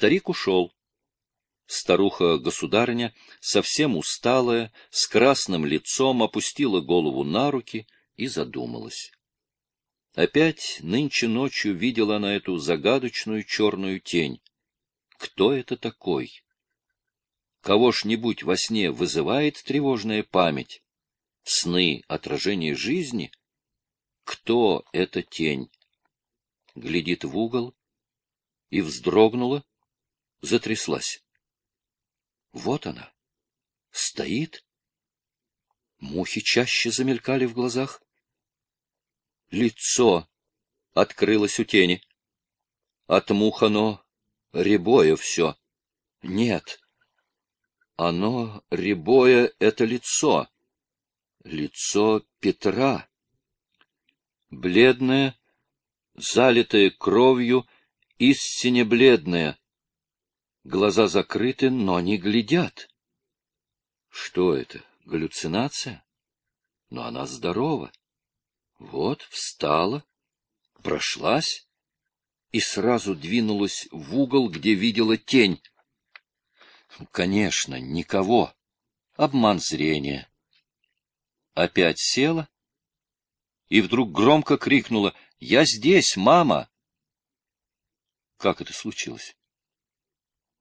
Старик ушел. Старуха-государыня, совсем усталая, с красным лицом, опустила голову на руки и задумалась. Опять нынче ночью видела она эту загадочную черную тень. Кто это такой? Кого ж-нибудь во сне вызывает тревожная память? Сны — отражение жизни? Кто эта тень? Глядит в угол и вздрогнула, затряслась. Вот она. Стоит. Мухи чаще замелькали в глазах. Лицо открылось у тени. От мух оно рябое все. Нет. Оно рябое — это лицо. Лицо Петра. Бледное, залитое кровью, истине бледное. Глаза закрыты, но не глядят. Что это, галлюцинация? Но она здорова. Вот, встала, прошлась и сразу двинулась в угол, где видела тень. Конечно, никого. Обман зрения. Опять села и вдруг громко крикнула «Я здесь, мама!» Как это случилось?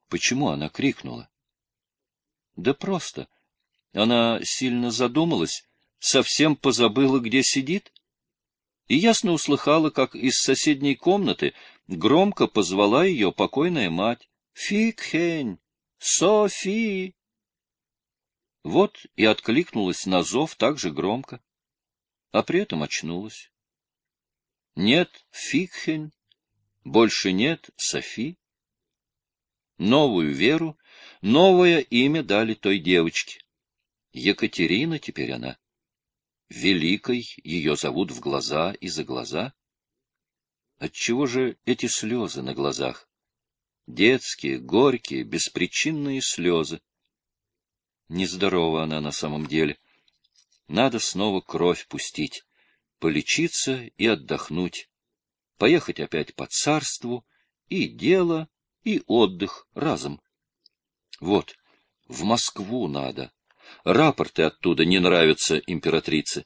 Почему она крикнула? Да просто. Она сильно задумалась, совсем позабыла, где сидит и ясно услыхала, как из соседней комнаты громко позвала ее покойная мать. «Фикхень! Софи!» Вот и откликнулась на зов так же громко, а при этом очнулась. Нет Фикхень, больше нет Софи. Новую веру, новое имя дали той девочке. Екатерина теперь она. Великой ее зовут в глаза и за глаза. Отчего же эти слезы на глазах? Детские, горькие, беспричинные слезы. Нездорова она на самом деле. Надо снова кровь пустить, полечиться и отдохнуть, поехать опять по царству, и дело, и отдых разом. Вот, в Москву надо. Рапорты оттуда не нравятся императрице.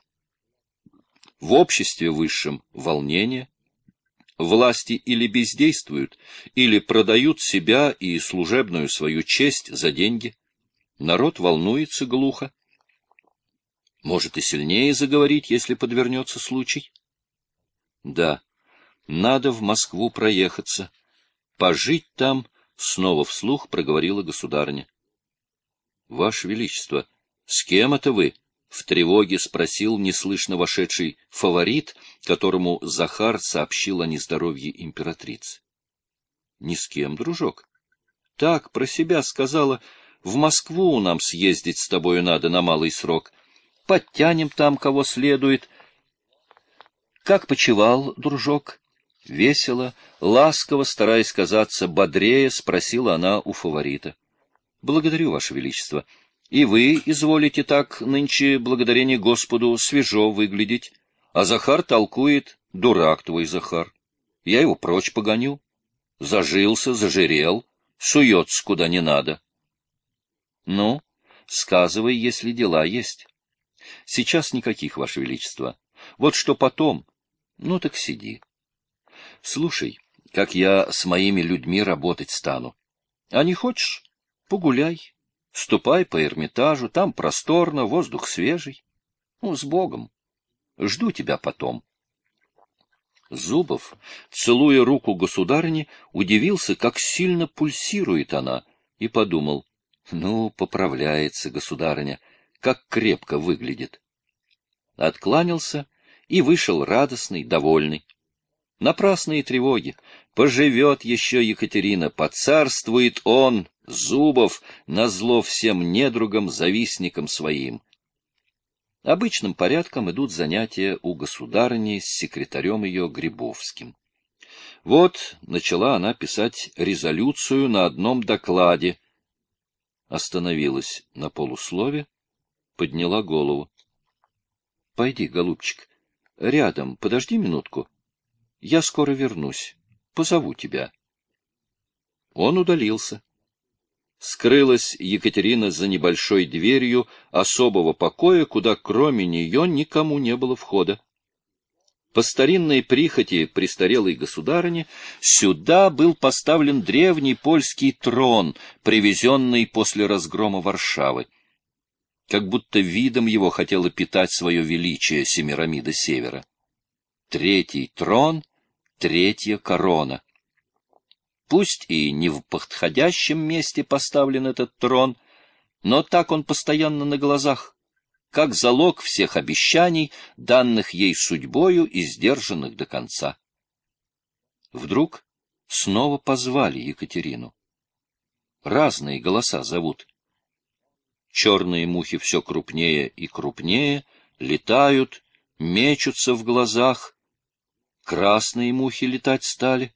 В обществе высшем волнение. Власти или бездействуют, или продают себя и служебную свою честь за деньги. Народ волнуется глухо. Может и сильнее заговорить, если подвернется случай. Да, надо в Москву проехаться, пожить там, снова вслух проговорила государня. Ваше Величество, с кем это вы? В тревоге спросил неслышно вошедший фаворит, которому Захар сообщил о нездоровье императрицы. — Ни с кем, дружок. Так, про себя сказала, в Москву нам съездить с тобою надо на малый срок. Подтянем там, кого следует. Как почевал, дружок? Весело, ласково, стараясь казаться бодрее, спросила она у фаворита. — Благодарю, Ваше Величество. — и вы изволите так нынче, благодарение Господу, свежо выглядеть. А Захар толкует, дурак твой Захар. Я его прочь погоню. Зажился, зажирел, суется куда не надо. Ну, сказывай, если дела есть. Сейчас никаких, Ваше Величество. Вот что потом. Ну так сиди. Слушай, как я с моими людьми работать стану. А не хочешь? Погуляй. Ступай по Эрмитажу, там просторно, воздух свежий. Ну, с Богом. Жду тебя потом. Зубов, целуя руку государыни, удивился, как сильно пульсирует она, и подумал, ну, поправляется государыня, как крепко выглядит. Откланялся и вышел радостный, довольный. Напрасные тревоги. Поживет еще Екатерина, поцарствует он, Зубов, назло всем недругам, завистникам своим. Обычным порядком идут занятия у государыни с секретарем ее Грибовским. Вот начала она писать резолюцию на одном докладе. Остановилась на полуслове, подняла голову. — Пойди, голубчик, рядом, подожди минутку. Я скоро вернусь, позову тебя. Он удалился. Скрылась Екатерина за небольшой дверью особого покоя, куда кроме нее никому не было входа. По старинной прихоти престарелой государыни сюда был поставлен древний польский трон, привезенный после разгрома Варшавы. Как будто видом его хотела питать свое величие Семирамида Севера. Третий трон, третья корона. Пусть и не в подходящем месте поставлен этот трон, но так он постоянно на глазах как залог всех обещаний, данных ей судьбою и сдержанных до конца. Вдруг снова позвали Екатерину. Разные голоса зовут. Черные мухи все крупнее и крупнее, летают, мечутся в глазах. Красные мухи летать стали.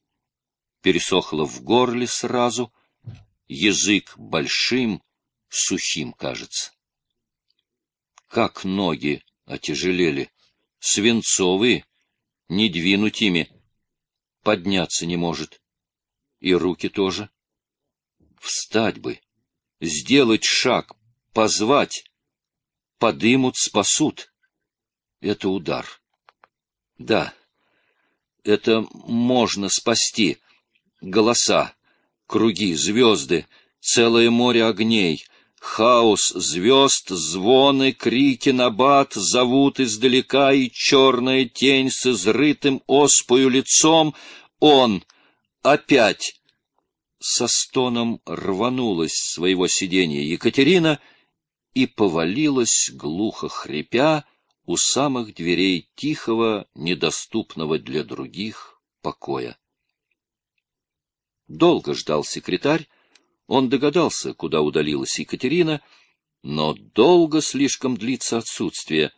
Пересохло в горле сразу. Язык большим, сухим кажется. Как ноги отяжелели, свинцовые, не двинуть ими, подняться не может. И руки тоже. Встать бы, сделать шаг, позвать, подымут, спасут. Это удар. Да, это можно спасти. Голоса, круги, звезды, целое море огней — Хаос звезд, звоны, крики набат зовут издалека, и черная тень с изрытым оспою лицом. Он опять со стоном рванулась с своего сиденья Екатерина и повалилась, глухо хрипя, у самых дверей тихого, недоступного для других покоя. Долго ждал секретарь, он догадался, куда удалилась Екатерина, но долго слишком длится отсутствие.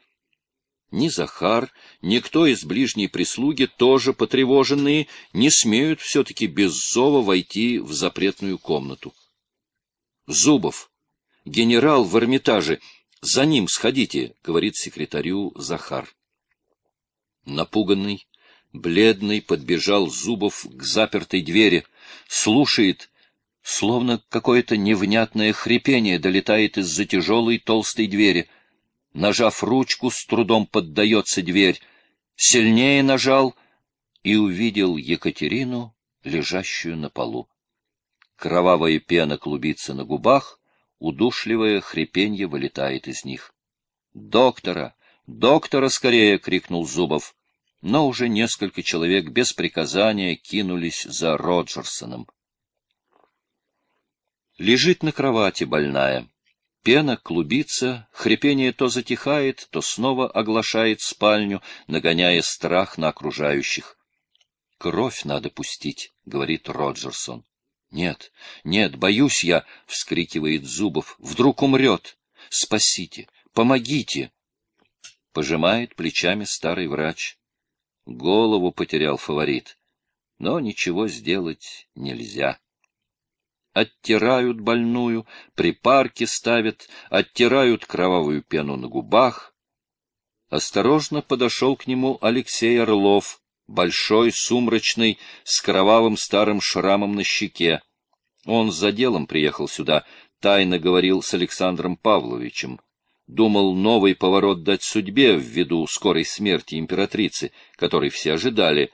Ни Захар, ни кто из ближней прислуги, тоже потревоженные, не смеют все-таки без зова войти в запретную комнату. Зубов, генерал в Эрмитаже, за ним сходите, — говорит секретарю Захар. Напуганный, бледный, подбежал Зубов к запертой двери, слушает, Словно какое-то невнятное хрипение долетает из-за тяжелой толстой двери. Нажав ручку, с трудом поддается дверь. Сильнее нажал и увидел Екатерину, лежащую на полу. Кровавая пена клубится на губах, удушливое хрипенье вылетает из них. «Доктора! Доктора скорее!» — крикнул Зубов. Но уже несколько человек без приказания кинулись за Роджерсоном. Лежит на кровати больная. Пена клубится, хрипение то затихает, то снова оглашает спальню, нагоняя страх на окружающих. «Кровь надо пустить», — говорит Роджерсон. «Нет, нет, боюсь я», — вскрикивает Зубов. «Вдруг умрет! Спасите! Помогите!» Пожимает плечами старый врач. Голову потерял фаворит, но ничего сделать нельзя оттирают больную, припарки ставят, оттирают кровавую пену на губах. Осторожно подошел к нему Алексей Орлов, большой, сумрачный, с кровавым старым шрамом на щеке. Он за делом приехал сюда, тайно говорил с Александром Павловичем. Думал новый поворот дать судьбе ввиду скорой смерти императрицы, которой все ожидали.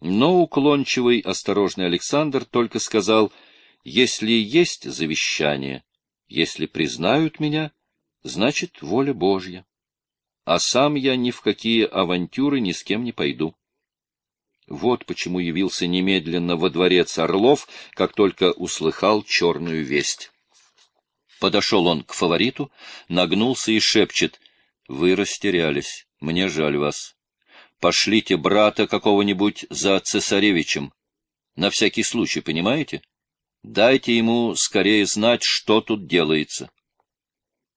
Но уклончивый, осторожный Александр только сказал — если есть завещание, если признают меня, значит, воля Божья. А сам я ни в какие авантюры ни с кем не пойду. Вот почему явился немедленно во дворец Орлов, как только услыхал черную весть. Подошел он к фавориту, нагнулся и шепчет. — Вы растерялись. Мне жаль вас. Пошлите брата какого-нибудь за цесаревичем. На всякий случай, понимаете? Дайте ему скорее знать, что тут делается.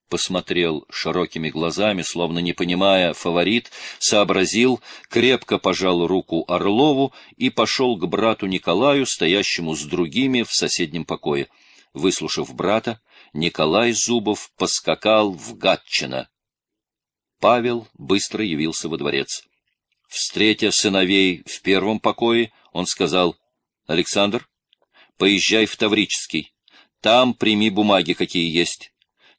Посмотрел широкими глазами, словно не понимая, фаворит, сообразил, крепко пожал руку Орлову и пошел к брату Николаю, стоящему с другими в соседнем покое. Выслушав брата, Николай Зубов поскакал в Гатчино. Павел быстро явился во дворец. Встретя сыновей в первом покое, он сказал, — Александр, поезжай в Таврический. Там прими бумаги, какие есть.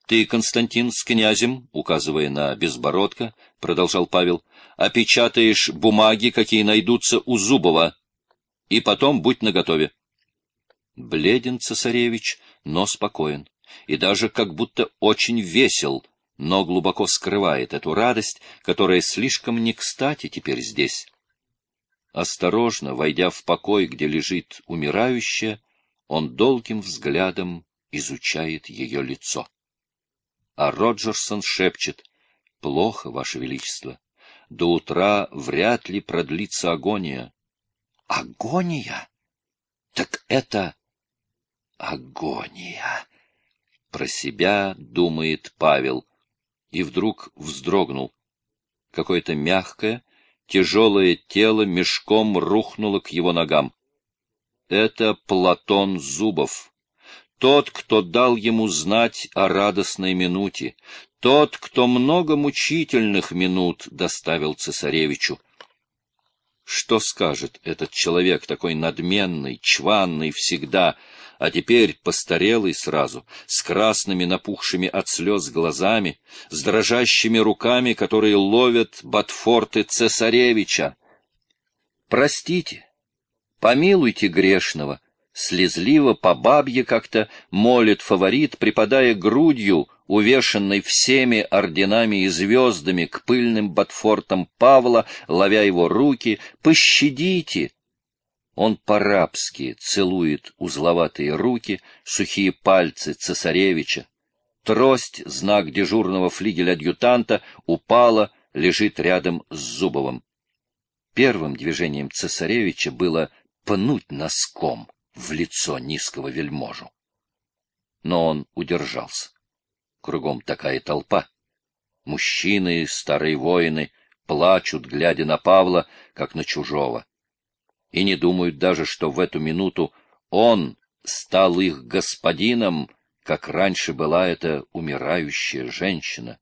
Ты, Константин, с князем, указывая на Безбородко, продолжал Павел, опечатаешь бумаги, какие найдутся у Зубова, и потом будь наготове. Бледен цесаревич, но спокоен, и даже как будто очень весел, но глубоко скрывает эту радость, которая слишком не кстати теперь здесь. Осторожно, войдя в покой, где лежит умирающая, он долгим взглядом изучает ее лицо. А Роджерсон шепчет, «Плохо, Ваше Величество. До утра вряд ли продлится агония». «Агония? Так это агония!» Про себя думает Павел, и вдруг вздрогнул. Какое-то мягкое, тяжелое тело мешком рухнуло к его ногам. Это Платон Зубов. Тот, кто дал ему знать о радостной минуте, тот, кто много мучительных минут доставил цесаревичу. Что скажет этот человек, такой надменный, чванный всегда, а теперь постарелый сразу, с красными напухшими от слез глазами, с дрожащими руками, которые ловят ботфорты цесаревича? Простите, помилуйте грешного, слезливо по бабье как-то молит фаворит, припадая грудью, увешанной всеми орденами и звездами к пыльным ботфортам Павла, ловя его руки, «Пощадите!» Он по-рабски целует узловатые руки, сухие пальцы цесаревича. Трость, знак дежурного флигеля-адъютанта, упала, лежит рядом с Зубовым. Первым движением цесаревича было пнуть носком в лицо низкого вельможу. Но он удержался. Кругом такая толпа. Мужчины, старые воины плачут, глядя на Павла, как на чужого и не думают даже, что в эту минуту он стал их господином, как раньше была эта умирающая женщина.